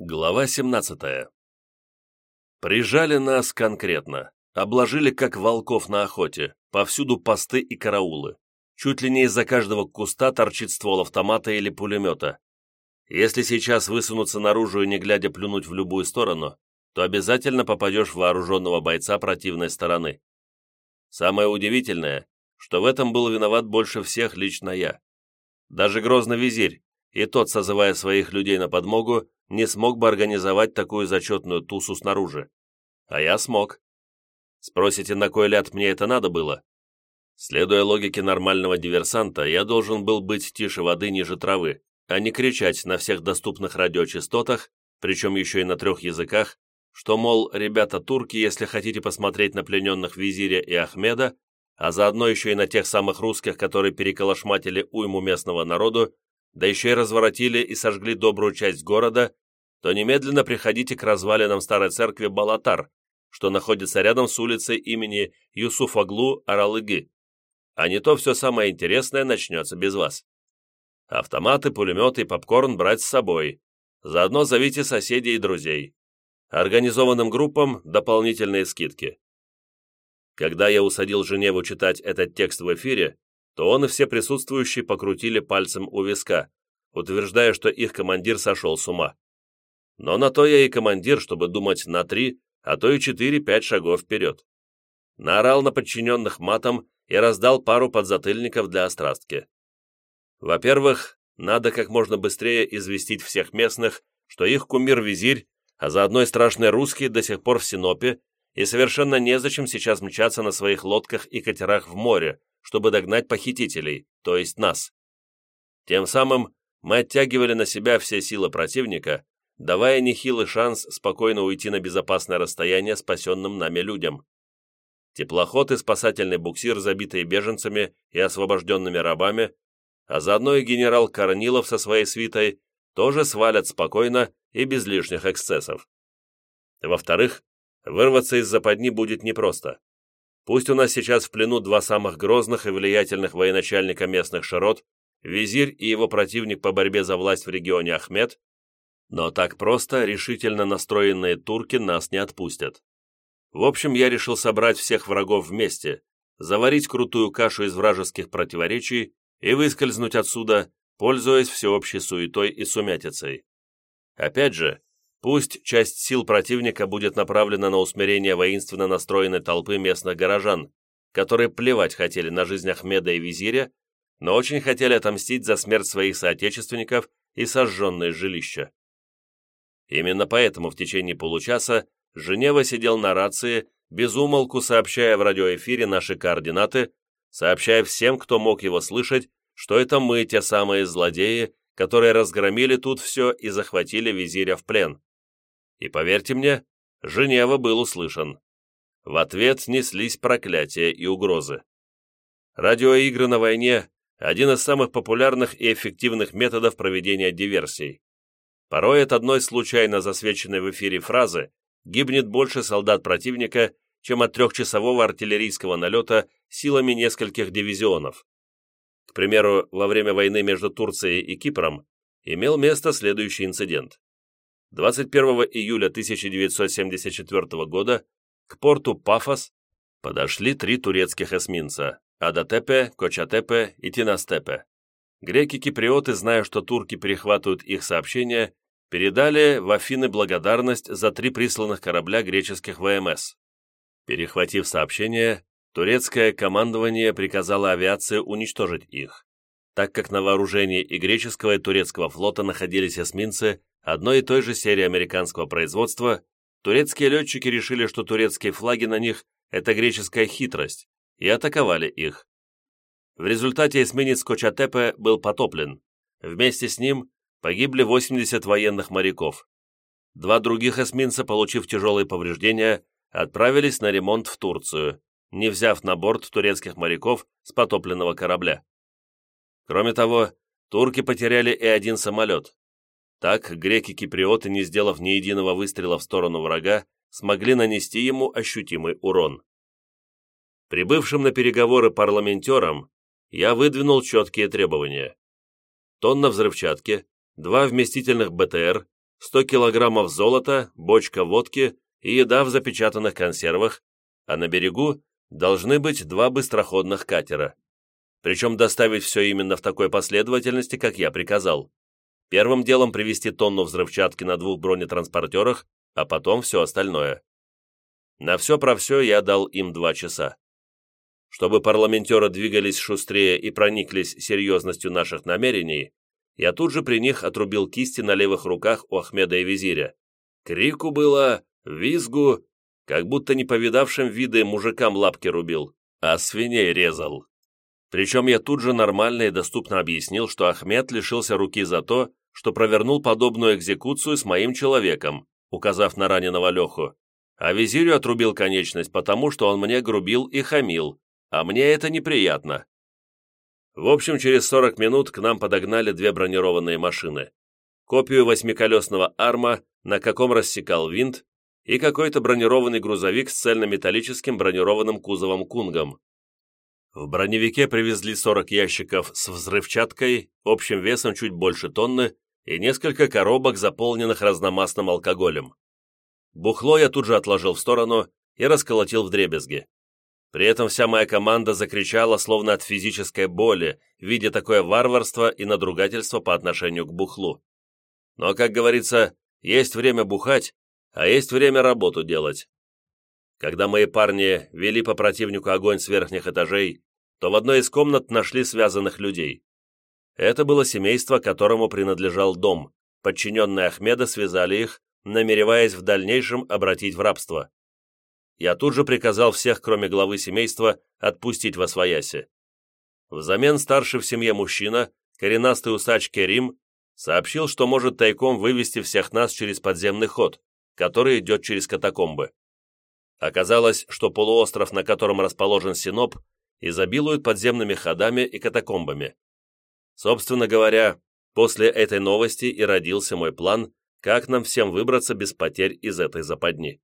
Глава 17 Прижали нас конкретно, обложили как волков на охоте, повсюду посты и караулы. Чуть ли не из-за каждого куста торчит ствол автомата или пулемета. Если сейчас высунуться наружу и не глядя плюнуть в любую сторону, то обязательно попадешь в вооруженного бойца противной стороны. Самое удивительное, что в этом был виноват больше всех лично я. Даже грозный визирь, и тот, созывая своих людей на подмогу, не смог бы организовать такую зачетную тусу снаружи. А я смог. Спросите, на кой ляд мне это надо было? Следуя логике нормального диверсанта, я должен был быть тише воды ниже травы, а не кричать на всех доступных радиочастотах, причем еще и на трех языках, что, мол, ребята турки, если хотите посмотреть на плененных Визиря и Ахмеда, а заодно еще и на тех самых русских, которые переколошматили уйму местного народу, да еще и разворотили и сожгли добрую часть города, то немедленно приходите к развалинам старой церкви Балатар, что находится рядом с улицей имени Юсуфаглу Аралыги. А не то все самое интересное начнется без вас. Автоматы, пулеметы и попкорн брать с собой. Заодно зовите соседей и друзей. Организованным группам дополнительные скидки. Когда я усадил Женеву читать этот текст в эфире, то он и все присутствующие покрутили пальцем у виска, утверждая, что их командир сошел с ума. Но на то я и командир, чтобы думать на три, а то и четыре-пять шагов вперед. Наорал на подчиненных матом и раздал пару подзатыльников для острастки. Во-первых, надо как можно быстрее известить всех местных, что их кумир-визирь, а заодно и страшный русский до сих пор в Синопе, и совершенно незачем сейчас мчаться на своих лодках и катерах в море, чтобы догнать похитителей, то есть нас. Тем самым мы оттягивали на себя все силы противника, давая нехилый шанс спокойно уйти на безопасное расстояние спасенным нами людям. Теплоход и спасательный буксир, забитые беженцами и освобожденными рабами, а заодно и генерал Корнилов со своей свитой, тоже свалят спокойно и без лишних эксцессов. Во-вторых, вырваться из западни будет непросто. Пусть у нас сейчас в плену два самых грозных и влиятельных военачальника местных широт, визирь и его противник по борьбе за власть в регионе Ахмед, но так просто решительно настроенные турки нас не отпустят. В общем, я решил собрать всех врагов вместе, заварить крутую кашу из вражеских противоречий и выскользнуть отсюда, пользуясь всеобщей суетой и сумятицей. Опять же, Пусть часть сил противника будет направлена на усмирение воинственно настроенной толпы местных горожан, которые плевать хотели на жизнь Ахмеда и Визиря, но очень хотели отомстить за смерть своих соотечественников и сожженные жилища. Именно поэтому в течение получаса Женева сидел на рации, безумолку сообщая в радиоэфире наши координаты, сообщая всем, кто мог его слышать, что это мы, те самые злодеи, которые разгромили тут все и захватили визиря в плен. И поверьте мне, Женева был услышан. В ответ неслись проклятия и угрозы. Радиоигры на войне – один из самых популярных и эффективных методов проведения диверсий. Порой от одной случайно засвеченной в эфире фразы гибнет больше солдат противника, чем от трехчасового артиллерийского налета силами нескольких дивизионов. К примеру, во время войны между Турцией и Кипром имел место следующий инцидент. 21 июля 1974 года к порту Пафос подошли три турецких эсминца – Адатепе, Кочатепе и Тинастепе. Греки-киприоты, зная, что турки перехватывают их сообщения, передали в Афины благодарность за три присланных корабля греческих ВМС. Перехватив сообщение, турецкое командование приказало авиации уничтожить их, так как на вооружении и греческого, и турецкого флота находились эсминцы, одной и той же серии американского производства, турецкие летчики решили, что турецкие флаги на них – это греческая хитрость, и атаковали их. В результате эсминец Кочатепе был потоплен. Вместе с ним погибли 80 военных моряков. Два других эсминца, получив тяжелые повреждения, отправились на ремонт в Турцию, не взяв на борт турецких моряков с потопленного корабля. Кроме того, турки потеряли и один самолет, так греки-киприоты, не сделав ни единого выстрела в сторону врага, смогли нанести ему ощутимый урон. Прибывшим на переговоры парламентерам я выдвинул четкие требования. Тонна взрывчатки, два вместительных БТР, 100 килограммов золота, бочка водки и еда в запечатанных консервах, а на берегу должны быть два быстроходных катера. Причем доставить все именно в такой последовательности, как я приказал. Первым делом привезти тонну взрывчатки на двух бронетранспортерах, а потом все остальное. На все про все я дал им два часа. Чтобы парламентеры двигались шустрее и прониклись серьезностью наших намерений, я тут же при них отрубил кисти на левых руках у Ахмеда и Визиря. Крику было, визгу, как будто не повидавшим виды мужикам лапки рубил, а свиней резал. Причем я тут же нормально и доступно объяснил, что Ахмед лишился руки за то, что провернул подобную экзекуцию с моим человеком, указав на раненого Леху, а визирю отрубил конечность, потому что он мне грубил и хамил, а мне это неприятно. В общем, через 40 минут к нам подогнали две бронированные машины. Копию восьмиколесного арма, на каком рассекал винт, и какой-то бронированный грузовик с цельнометаллическим бронированным кузовом кунгом. В броневике привезли 40 ящиков с взрывчаткой, общим весом чуть больше тонны, и несколько коробок, заполненных разномастным алкоголем. Бухло я тут же отложил в сторону и расколотил в дребезги. При этом вся моя команда закричала, словно от физической боли, видя такое варварство и надругательство по отношению к бухлу. Но, как говорится, есть время бухать, а есть время работу делать. Когда мои парни вели по противнику огонь с верхних этажей, то в одной из комнат нашли связанных людей. Это было семейство, которому принадлежал дом. Подчиненные Ахмеда связали их, намереваясь в дальнейшем обратить в рабство я тут же приказал всех, кроме главы семейства, отпустить во свояси. Взамен старший в семье мужчина, коренастый усач Керим, сообщил, что может тайком вывести всех нас через подземный ход, который идет через катакомбы. Оказалось, что полуостров, на котором расположен Синоп, изобилует подземными ходами и катакомбами. Собственно говоря, после этой новости и родился мой план, как нам всем выбраться без потерь из этой западни.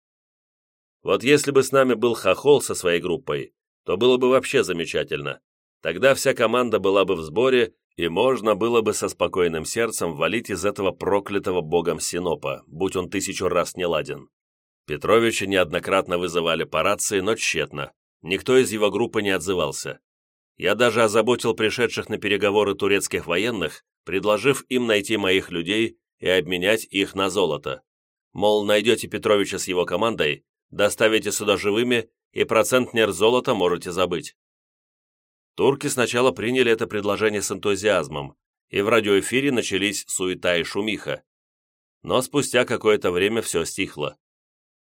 Вот если бы с нами был Хохол со своей группой, то было бы вообще замечательно. Тогда вся команда была бы в сборе, и можно было бы со спокойным сердцем валить из этого проклятого богом Синопа, будь он тысячу раз не ладен. Петровича неоднократно вызывали по рации, но тщетно. Никто из его группы не отзывался. Я даже озаботил пришедших на переговоры турецких военных, предложив им найти моих людей и обменять их на золото. Мол, найдете Петровича с его командой, доставите сюда живыми, и процентнер золота можете забыть». Турки сначала приняли это предложение с энтузиазмом, и в радиоэфире начались суета и шумиха. Но спустя какое-то время все стихло.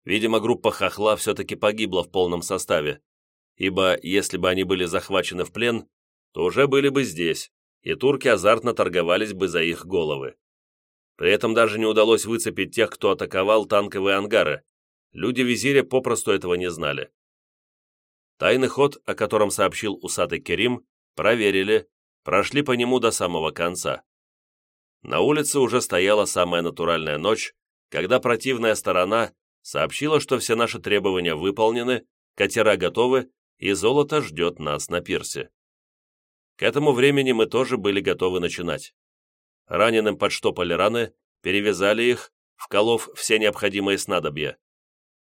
Видимо, группа Хохла все-таки погибла в полном составе, ибо если бы они были захвачены в плен, то уже были бы здесь, и турки азартно торговались бы за их головы. При этом даже не удалось выцепить тех, кто атаковал танковые ангары, Люди визиря попросту этого не знали. Тайный ход, о котором сообщил усатый Керим, проверили, прошли по нему до самого конца. На улице уже стояла самая натуральная ночь, когда противная сторона сообщила, что все наши требования выполнены, катера готовы и золото ждет нас на пирсе. К этому времени мы тоже были готовы начинать. Раненым подштопали раны, перевязали их, вколов все необходимые снадобья.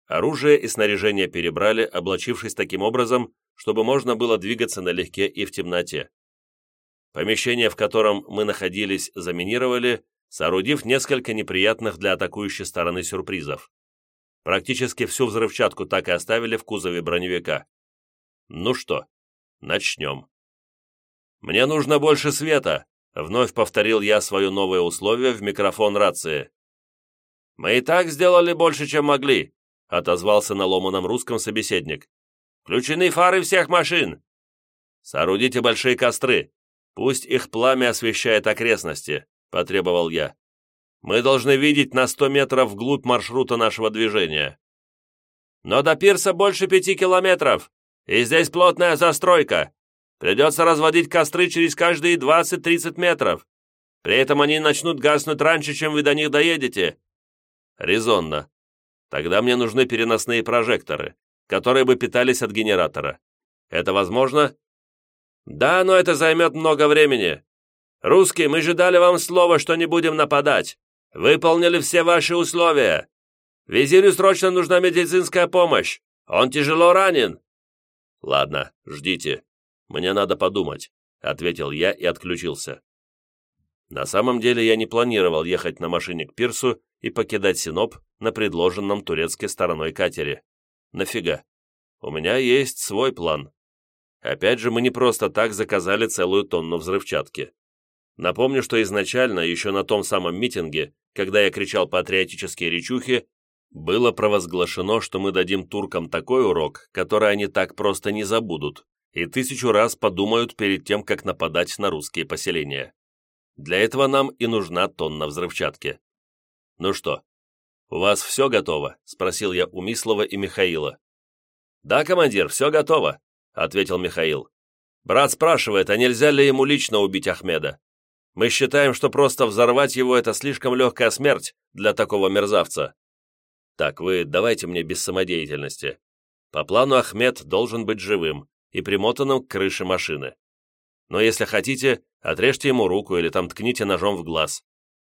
Оружие и снаряжение перебрали, облачившись таким образом, чтобы можно было двигаться налегке и в темноте. Помещение, в котором мы находились, заминировали, соорудив несколько неприятных для атакующей стороны сюрпризов. Практически всю взрывчатку так и оставили в кузове броневика. Ну что, начнем. «Мне нужно больше света», — вновь повторил я свое новое условие в микрофон рации. «Мы и так сделали больше, чем могли», — отозвался на ломаном русском собеседник. «Включены фары всех машин!» «Соорудите большие костры. Пусть их пламя освещает окрестности», — потребовал я. «Мы должны видеть на сто метров вглубь маршрута нашего движения». «Но до пирса больше пяти километров, и здесь плотная застройка. Придется разводить костры через каждые двадцать-тридцать метров. При этом они начнут гаснуть раньше, чем вы до них доедете». «Резонно», Тогда мне нужны переносные прожекторы, которые бы питались от генератора. Это возможно? Да, но это займет много времени. Русские, мы же дали вам слово, что не будем нападать. Выполнили все ваши условия. Визирю срочно нужна медицинская помощь. Он тяжело ранен». «Ладно, ждите. Мне надо подумать», — ответил я и отключился. На самом деле я не планировал ехать на машине к пирсу и покидать Синоп на предложенном турецкой стороной катере. Нафига? У меня есть свой план. Опять же, мы не просто так заказали целую тонну взрывчатки. Напомню, что изначально, еще на том самом митинге, когда я кричал патриотические речухи, было провозглашено, что мы дадим туркам такой урок, который они так просто не забудут, и тысячу раз подумают перед тем, как нападать на русские поселения. Для этого нам и нужна тонна взрывчатки. «Ну что, у вас все готово?» – спросил я у Мислова и Михаила. «Да, командир, все готово», – ответил Михаил. «Брат спрашивает, а нельзя ли ему лично убить Ахмеда? Мы считаем, что просто взорвать его – это слишком легкая смерть для такого мерзавца». «Так, вы давайте мне без самодеятельности. По плану Ахмед должен быть живым и примотанным к крыше машины. Но если хотите, отрежьте ему руку или там ткните ножом в глаз.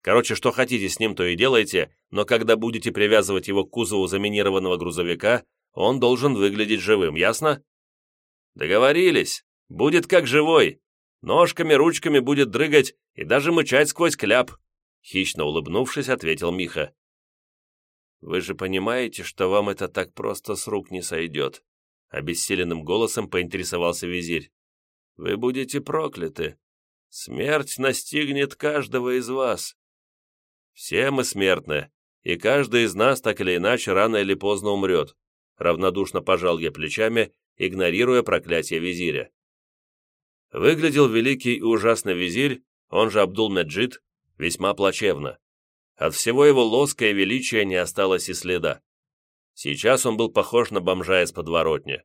Короче, что хотите с ним, то и делайте, но когда будете привязывать его к кузову заминированного грузовика, он должен выглядеть живым, ясно? Договорились. Будет как живой. Ножками, ручками будет дрыгать и даже мычать сквозь кляп. Хищно улыбнувшись, ответил Миха. «Вы же понимаете, что вам это так просто с рук не сойдет?» Обессиленным голосом поинтересовался визирь. «Вы будете прокляты. Смерть настигнет каждого из вас. Все мы смертны, и каждый из нас так или иначе рано или поздно умрет. Равнодушно пожал я плечами, игнорируя проклятие визиря. Выглядел великий и ужасный визирь, он же Абдул-Меджид, весьма плачевно. От всего его лоска и величия не осталось и следа. Сейчас он был похож на бомжа из подворотни.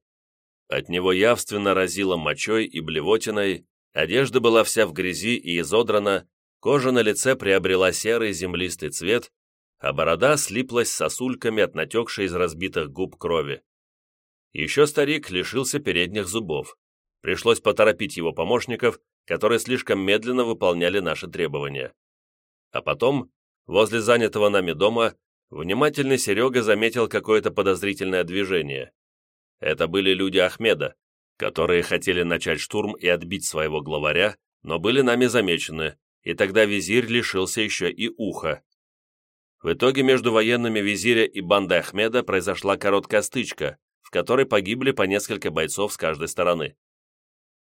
От него явственно разило мочой и блевотиной, одежда была вся в грязи и изодрана, Кожа на лице приобрела серый землистый цвет, а борода слиплась сосульками от натекшей из разбитых губ крови. Еще старик лишился передних зубов. Пришлось поторопить его помощников, которые слишком медленно выполняли наши требования. А потом, возле занятого нами дома, внимательный Серега заметил какое-то подозрительное движение. Это были люди Ахмеда, которые хотели начать штурм и отбить своего главаря, но были нами замечены, и тогда визирь лишился еще и уха. В итоге между военными визиря и бандой Ахмеда произошла короткая стычка, в которой погибли по несколько бойцов с каждой стороны.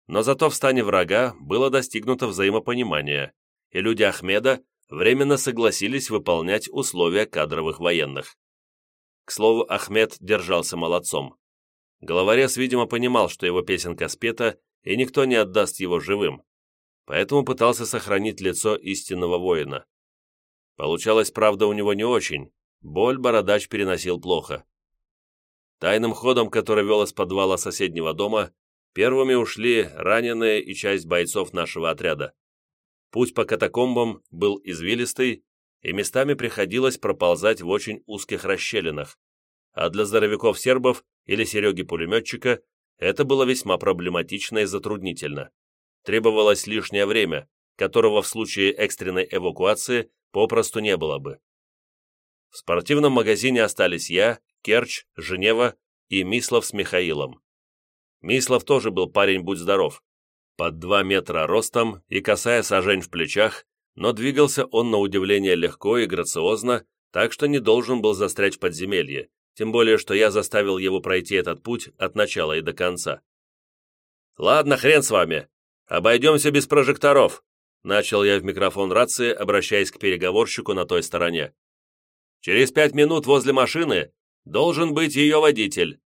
Но зато в стане врага было достигнуто взаимопонимание, и люди Ахмеда временно согласились выполнять условия кадровых военных. К слову, Ахмед держался молодцом. Головорез, видимо, понимал, что его песенка спета, и никто не отдаст его живым, поэтому пытался сохранить лицо истинного воина. Получалось, правда, у него не очень, боль бородач переносил плохо. Тайным ходом, который вел из подвала соседнего дома, первыми ушли раненые и часть бойцов нашего отряда. Путь по катакомбам был извилистый, и местами приходилось проползать в очень узких расщелинах, а для здоровяков-сербов или Сереги-пулеметчика это было весьма проблематично и затруднительно требовалось лишнее время, которого в случае экстренной эвакуации попросту не было бы. В спортивном магазине остались я, Керч, Женева и Мислов с Михаилом. Мислов тоже был парень будь здоров, под два метра ростом и касая сажень в плечах, но двигался он на удивление легко и грациозно, так что не должен был застрять в подземелье, тем более, что я заставил его пройти этот путь от начала и до конца. «Ладно, хрен с вами. «Обойдемся без прожекторов», — начал я в микрофон рации, обращаясь к переговорщику на той стороне. «Через пять минут возле машины должен быть ее водитель.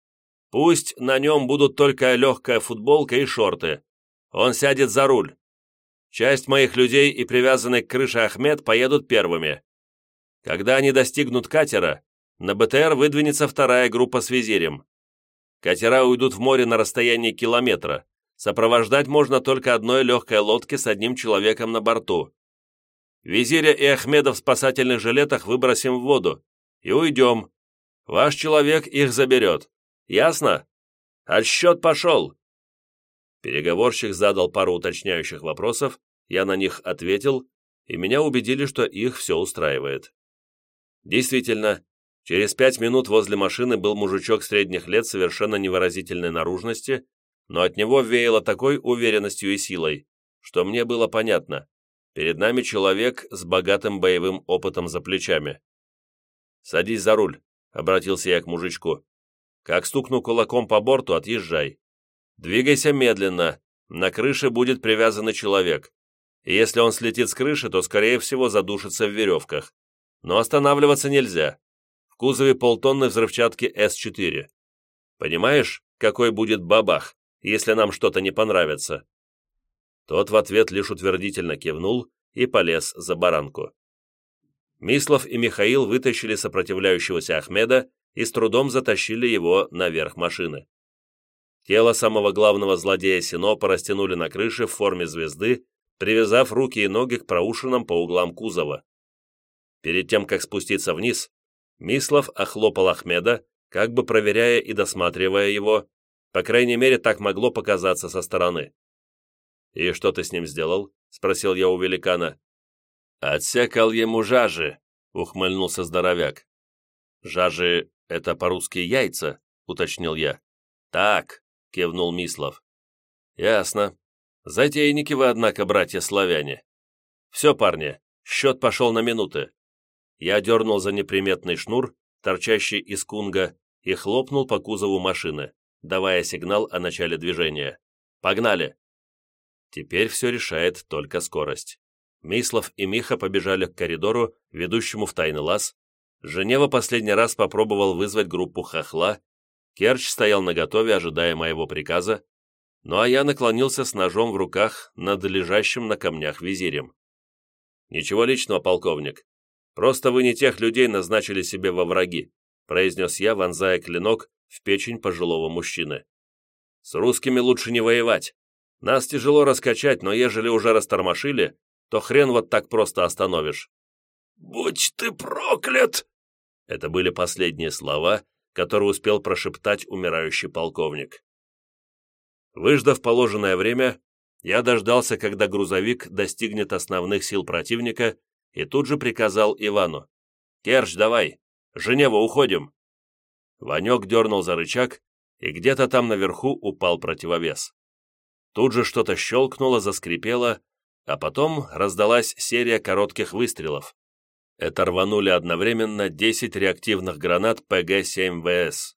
Пусть на нем будут только легкая футболка и шорты. Он сядет за руль. Часть моих людей и привязанный к крыше Ахмед поедут первыми. Когда они достигнут катера, на БТР выдвинется вторая группа с визирем. Катера уйдут в море на расстоянии километра, Сопровождать можно только одной легкой лодке с одним человеком на борту. Визиря и Ахмеда в спасательных жилетах выбросим в воду. И уйдем. Ваш человек их заберет. Ясно? Отсчет пошел!» Переговорщик задал пару уточняющих вопросов, я на них ответил, и меня убедили, что их все устраивает. Действительно, через пять минут возле машины был мужичок средних лет совершенно невыразительной наружности, но от него веяло такой уверенностью и силой, что мне было понятно. Перед нами человек с богатым боевым опытом за плечами. «Садись за руль», — обратился я к мужичку. «Как стукну кулаком по борту, отъезжай. Двигайся медленно, на крыше будет привязанный человек. И если он слетит с крыши, то, скорее всего, задушится в веревках. Но останавливаться нельзя. В кузове полтонны взрывчатки С-4. Понимаешь, какой будет бабах, если нам что-то не понравится?» Тот в ответ лишь утвердительно кивнул и полез за баранку. Мислов и Михаил вытащили сопротивляющегося Ахмеда и с трудом затащили его наверх машины. Тело самого главного злодея Синопа растянули на крыше в форме звезды, привязав руки и ноги к проушинам по углам кузова. Перед тем, как спуститься вниз, Мислов охлопал Ахмеда, как бы проверяя и досматривая его, по крайней мере, так могло показаться со стороны. «И что ты с ним сделал?» — спросил я у великана. «Отсекал ему жажи», — ухмыльнулся здоровяк. «Жажи — это по-русски яйца», — уточнил я. «Так», — кивнул Мислов. «Ясно. Затейники вы, однако, братья-славяне. Все, парни, счет пошел на минуты». Я дернул за неприметный шнур, торчащий из кунга, и хлопнул по кузову машины, давая сигнал о начале движения. «Погнали!» Теперь все решает только скорость. Мислов и Миха побежали к коридору, ведущему в тайный лаз. Женева последний раз попробовал вызвать группу хохла. Керч стоял наготове, ожидая моего приказа. Ну а я наклонился с ножом в руках над лежащим на камнях визирем. «Ничего личного, полковник. Просто вы не тех людей назначили себе во враги», произнес я, вонзая клинок в печень пожилого мужчины. «С русскими лучше не воевать. Нас тяжело раскачать, но ежели уже растормошили, то хрен вот так просто остановишь». «Будь ты проклят!» Это были последние слова, которые успел прошептать умирающий полковник. Выждав положенное время, я дождался, когда грузовик достигнет основных сил противника, и тут же приказал Ивану. «Керч, давай! Женева, уходим!» Ванек дернул за рычаг, и где-то там наверху упал противовес. Тут же что-то щелкнуло, заскрипело, а потом раздалась серия коротких выстрелов. Это рванули одновременно 10 реактивных гранат ПГ-7ВС.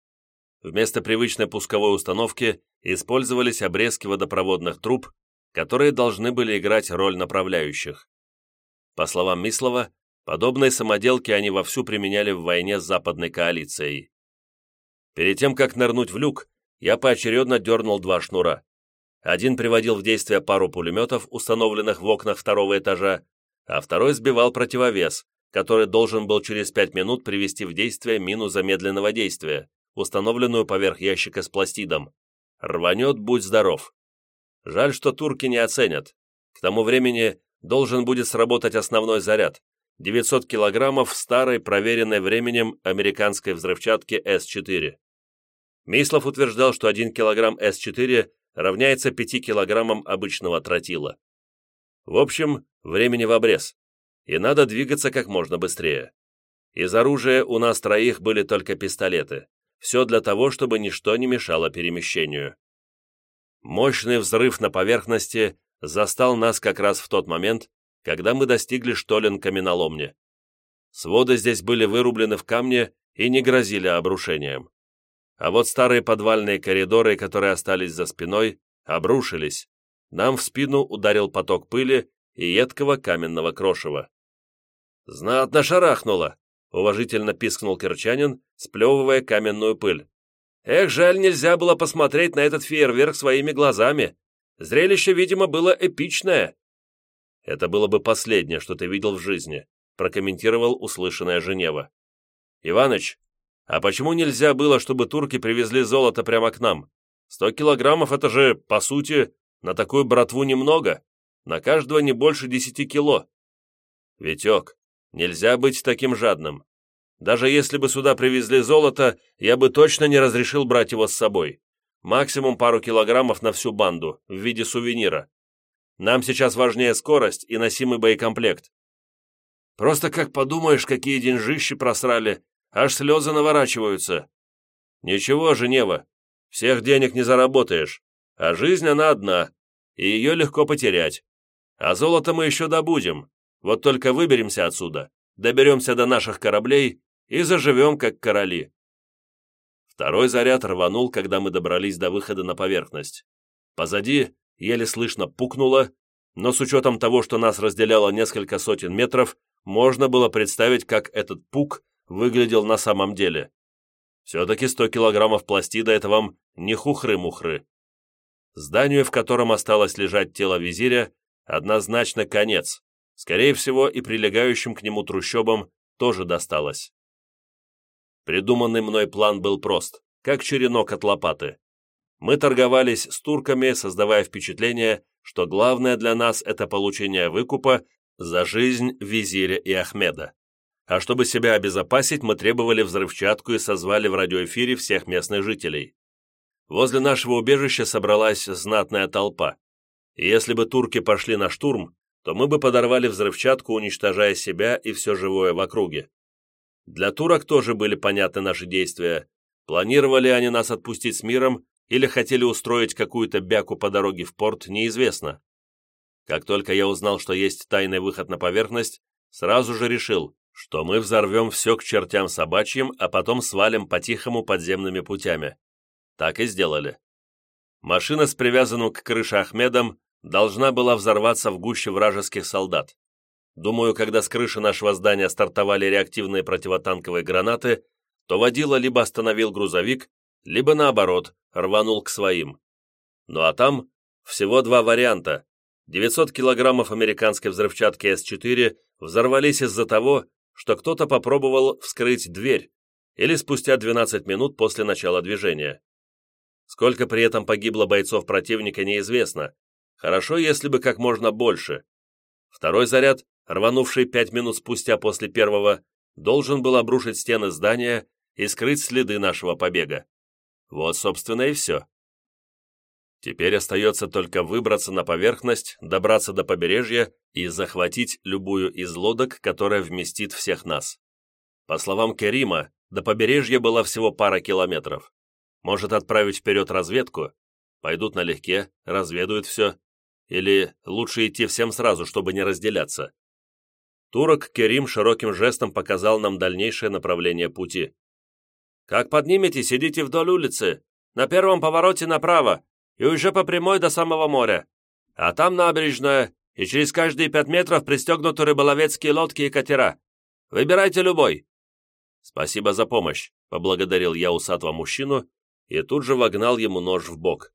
Вместо привычной пусковой установки использовались обрезки водопроводных труб, которые должны были играть роль направляющих. По словам Мислова, подобные самоделки они вовсю применяли в войне с западной коалицией. Перед тем, как нырнуть в люк, я поочередно дернул два шнура. Один приводил в действие пару пулеметов, установленных в окнах второго этажа, а второй сбивал противовес, который должен был через пять минут привести в действие мину замедленного действия, установленную поверх ящика с пластидом. Рванет, будь здоров. Жаль, что турки не оценят. К тому времени должен будет сработать основной заряд. 900 килограммов старой, проверенной временем американской взрывчатки С-4. Мислов утверждал, что 1 килограмм С-4 равняется 5 килограммам обычного тротила. В общем, времени в обрез, и надо двигаться как можно быстрее. Из оружия у нас троих были только пистолеты. Все для того, чтобы ничто не мешало перемещению. Мощный взрыв на поверхности застал нас как раз в тот момент, когда мы достигли штолен каменоломни. Своды здесь были вырублены в камне и не грозили обрушением. А вот старые подвальные коридоры, которые остались за спиной, обрушились. Нам в спину ударил поток пыли и едкого каменного крошева. «Знатно шарахнуло!» — уважительно пискнул Керчанин, сплевывая каменную пыль. «Эх, жаль, нельзя было посмотреть на этот фейерверк своими глазами. Зрелище, видимо, было эпичное». «Это было бы последнее, что ты видел в жизни», — прокомментировал услышанное Женева. «Иваныч, а почему нельзя было, чтобы турки привезли золото прямо к нам? Сто килограммов — это же, по сути, на такую братву немного. На каждого не больше десяти кило. Витек, нельзя быть таким жадным. Даже если бы сюда привезли золото, я бы точно не разрешил брать его с собой. Максимум пару килограммов на всю банду, в виде сувенира. Нам сейчас важнее скорость и носимый боекомплект. Просто как подумаешь, какие деньжищи просрали, аж слезы наворачиваются. Ничего, Женева, всех денег не заработаешь, а жизнь она одна, и ее легко потерять. А золото мы еще добудем, вот только выберемся отсюда, доберемся до наших кораблей и заживем, как короли. Второй заряд рванул, когда мы добрались до выхода на поверхность. Позади еле слышно пукнуло, но с учетом того, что нас разделяло несколько сотен метров, можно было представить, как этот пук выглядел на самом деле. Все-таки 100 килограммов пластида – это вам не хухры-мухры. Зданию, в котором осталось лежать тело визиря, однозначно конец. Скорее всего, и прилегающим к нему трущобам тоже досталось. Придуманный мной план был прост, как черенок от лопаты. Мы торговались с турками, создавая впечатление, что главное для нас – это получение выкупа за жизнь визиря и Ахмеда. А чтобы себя обезопасить, мы требовали взрывчатку и созвали в радиоэфире всех местных жителей. Возле нашего убежища собралась знатная толпа. Если бы турки пошли на штурм, то мы бы подорвали взрывчатку, уничтожая себя и все живое в округе. Для турок тоже были понятны наши действия. Планировали они нас отпустить с миром или хотели устроить какую-то бяку по дороге в порт, неизвестно. Как только я узнал, что есть тайный выход на поверхность, сразу же решил, что мы взорвем все к чертям собачьим, а потом свалим по-тихому подземными путями. Так и сделали. Машина с привязанным к крыше Ахмедом должна была взорваться в гуще вражеских солдат. Думаю, когда с крыши нашего здания стартовали реактивные противотанковые гранаты, то водила либо остановил грузовик, либо наоборот, рванул к своим. Ну а там всего два варианта. 900 килограммов американской взрывчатки С-4 взорвались из-за того, что кто-то попробовал вскрыть дверь, или спустя 12 минут после начала движения. Сколько при этом погибло бойцов противника, неизвестно. Хорошо, если бы как можно больше. Второй заряд рванувший пять минут спустя после первого, должен был обрушить стены здания и скрыть следы нашего побега. Вот, собственно, и все. Теперь остается только выбраться на поверхность, добраться до побережья и захватить любую из лодок, которая вместит всех нас. По словам Керима, до побережья было всего пара километров. Может отправить вперед разведку? Пойдут налегке, разведают все. Или лучше идти всем сразу, чтобы не разделяться. Турок Керим широким жестом показал нам дальнейшее направление пути. «Как подниметесь, идите вдоль улицы, на первом повороте направо, и уже по прямой до самого моря. А там набережная, и через каждые пять метров пристегнуты рыболовецкие лодки и катера. Выбирайте любой». «Спасибо за помощь», — поблагодарил я усатого мужчину и тут же вогнал ему нож в бок.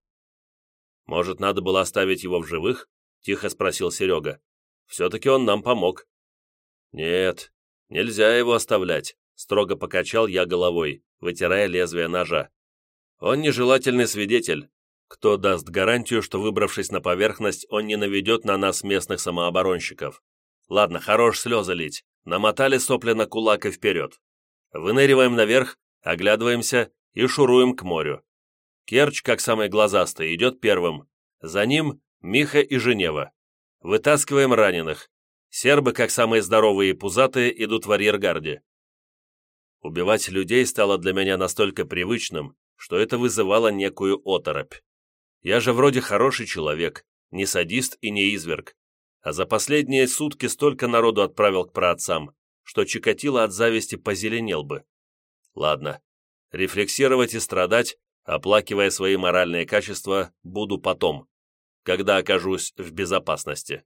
«Может, надо было оставить его в живых?» — тихо спросил Серега. «Все-таки он нам помог». «Нет, нельзя его оставлять», — строго покачал я головой, вытирая лезвие ножа. «Он нежелательный свидетель. Кто даст гарантию, что, выбравшись на поверхность, он не наведет на нас местных самооборонщиков? Ладно, хорош слезы лить. Намотали сопли на кулак и вперед. Выныриваем наверх, оглядываемся и шуруем к морю. Керч, как самый глазастый, идет первым. За ним Миха и Женева. Вытаскиваем раненых. Сербы, как самые здоровые и пузатые, идут в арьергарде. Убивать людей стало для меня настолько привычным, что это вызывало некую оторопь. Я же вроде хороший человек, не садист и не изверг, а за последние сутки столько народу отправил к праотцам, что Чикатило от зависти позеленел бы. Ладно, рефлексировать и страдать, оплакивая свои моральные качества, буду потом, когда окажусь в безопасности.